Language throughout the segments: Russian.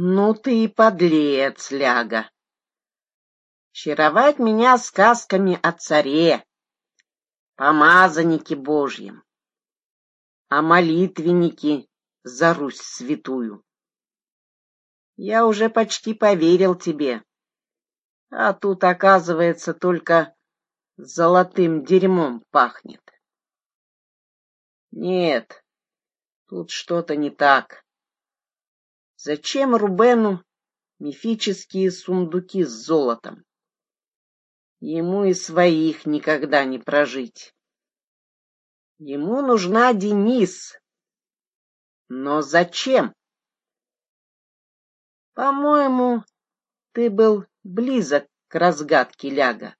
Ну ты и подлец, Ляга. Чаровать меня сказками о царе, помазаннике Божьем, а молитвенники за Русь святую. Я уже почти поверил тебе, а тут, оказывается, только золотым дерьмом пахнет. Нет, тут что-то не так. Зачем Рубену мифические сундуки с золотом? Ему и своих никогда не прожить. Ему нужна Денис. Но зачем? По-моему, ты был близок к разгадке Ляга.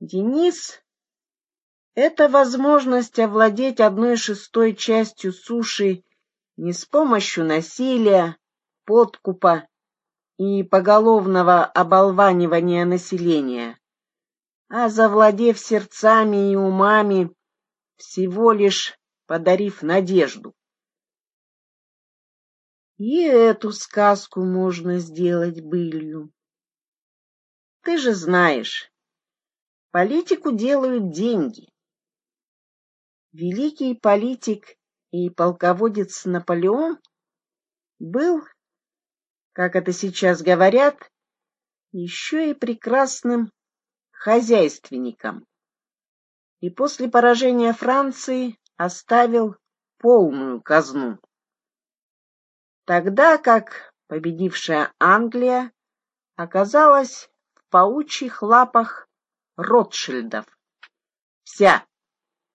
Денис — это возможность овладеть одной шестой частью суши не с помощью насилия, подкупа и поголовного оболванивания населения, а завладев сердцами и умами, всего лишь подарив надежду. И эту сказку можно сделать былью. Ты же знаешь, политику делают деньги. Великий политик и полководец Наполеон был, как это сейчас говорят, еще и прекрасным хозяйственником. И после поражения Франции оставил полную казну. Тогда как победившая Англия оказалась в паучьих лапах Ротшильдов. Вся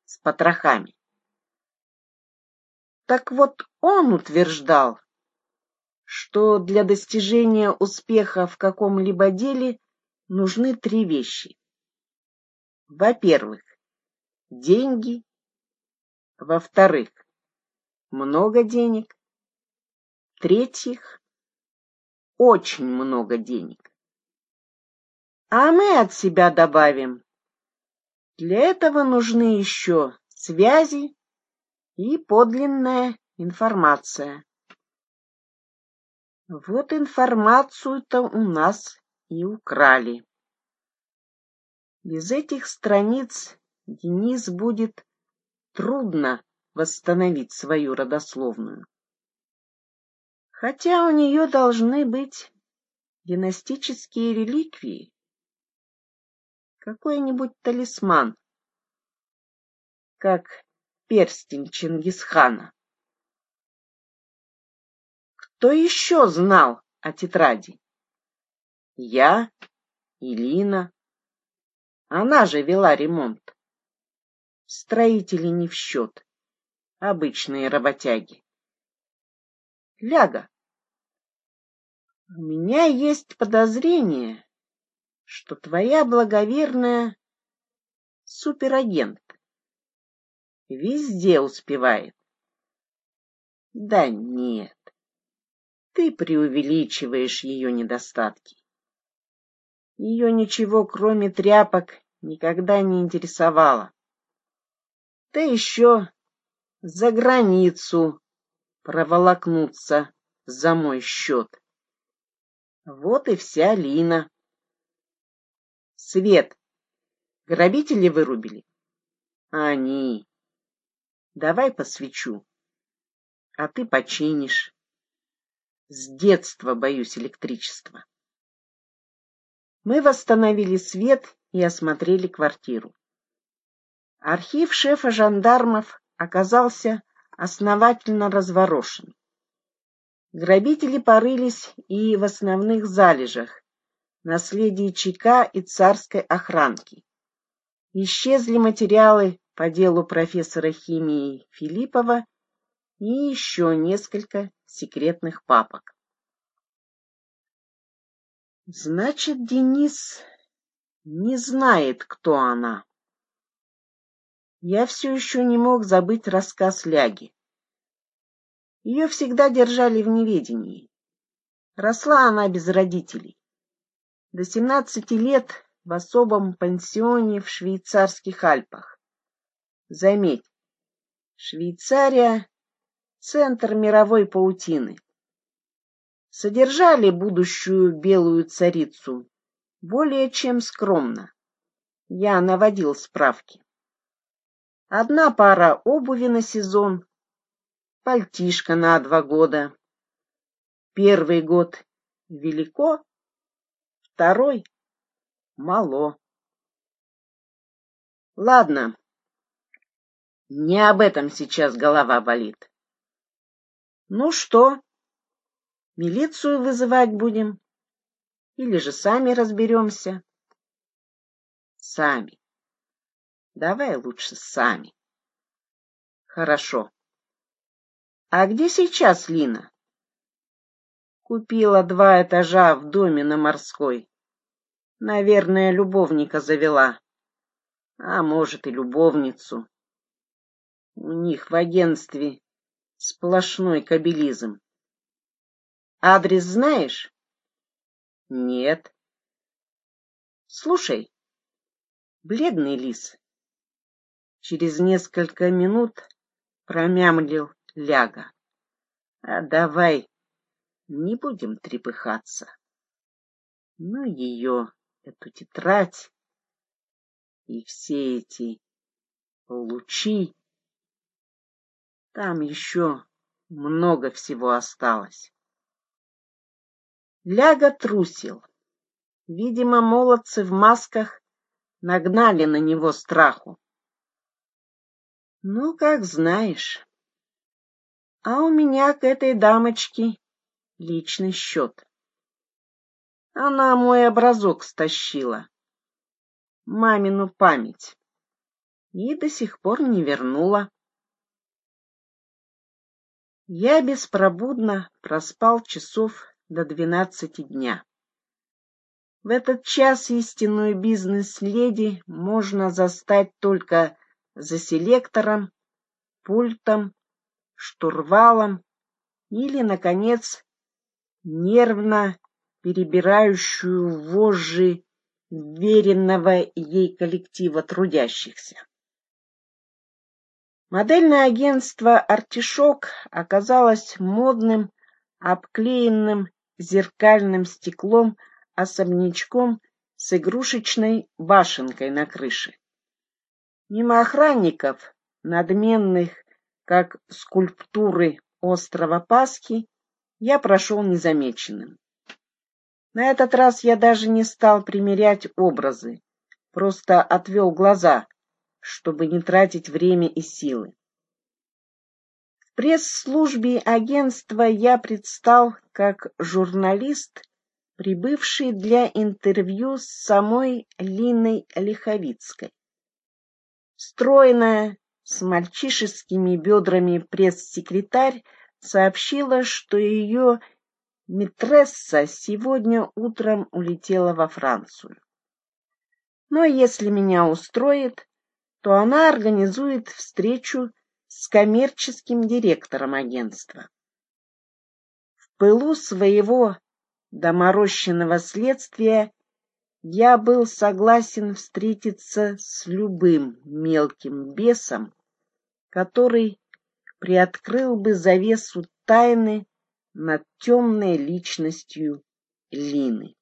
с потрохами. Так вот он утверждал, что для достижения успеха в каком-либо деле нужны три вещи. Во-первых, деньги. Во-вторых, много денег. В-третьих, очень много денег. А мы от себя добавим. Для этого нужны еще связи и подлинная информация. Вот информацию-то у нас и украли. Без этих страниц Денис будет трудно восстановить свою родословную. Хотя у нее должны быть династические реликвии, какой-нибудь талисман, как перстень Чингисхана. Кто еще знал о тетради? Я, Илина. Она же вела ремонт. Строители не в счет, обычные работяги. Ляга, у меня есть подозрение, что твоя благоверная суперагент. Везде успевает. Да нет, ты преувеличиваешь ее недостатки. Ее ничего, кроме тряпок, никогда не интересовало. Да еще за границу проволокнуться за мой счет. Вот и вся Лина. Свет. Грабители вырубили? Они. Давай посвечу. А ты починишь. С детства боюсь электричества. Мы восстановили свет и осмотрели квартиру. Архив шефа жандармов оказался основательно разворошен. Грабители порылись и в основных залежах, наследии ЧК и царской охранки. Исчезли материалы по делу профессора химии Филиппова и еще несколько секретных папок. Значит, Денис не знает, кто она. Я все еще не мог забыть рассказ Ляги. Ее всегда держали в неведении. Росла она без родителей. До семнадцати лет в особом пансионе в швейцарских Альпах. Заметь, Швейцария — центр мировой паутины. содержали будущую белую царицу более чем скромно. Я наводил справки. Одна пара обуви на сезон, пальтишко на два года. Первый год велико, второй мало. Ладно, не об этом сейчас голова болит. Ну что, милицию вызывать будем? Или же сами разберемся? Сами. Давай лучше сами. Хорошо. А где сейчас Лина? Купила два этажа в доме на Морской. Наверное, любовника завела. А может и любовницу. У них в агентстве сплошной кабелизм. Адрес знаешь? Нет. Слушай, бледный лис. Через несколько минут промямлил Ляга. А давай не будем трепыхаться. Ну ее, эту тетрадь и все эти лучи. Там еще много всего осталось. Ляга трусил. Видимо, молодцы в масках нагнали на него страху. Ну, как знаешь. А у меня к этой дамочке личный счет. Она мой образок стащила, мамину память, и до сих пор не вернула. Я беспробудно проспал часов до двенадцати дня. В этот час истинную бизнес-леди можно застать только за селектором, пультом, штурвалом или, наконец, нервно перебирающую вожжи веренного ей коллектива трудящихся. Модельное агентство «Артишок» оказалось модным, обклеенным зеркальным стеклом особнячком с игрушечной башенкой на крыше. Мимо охранников, надменных, как скульптуры острова Пасхи, я прошел незамеченным. На этот раз я даже не стал примерять образы, просто отвел глаза, чтобы не тратить время и силы пресс-службе агентства я предстал как журналист, прибывший для интервью с самой Линой Лиховицкой. Стройная, с мальчишескими бедрами пресс-секретарь сообщила, что ее Митресса сегодня утром улетела во Францию. Но если меня устроит, то она организует встречу с коммерческим директором агентства. В пылу своего доморощенного следствия я был согласен встретиться с любым мелким бесом, который приоткрыл бы завесу тайны над темной личностью Лины.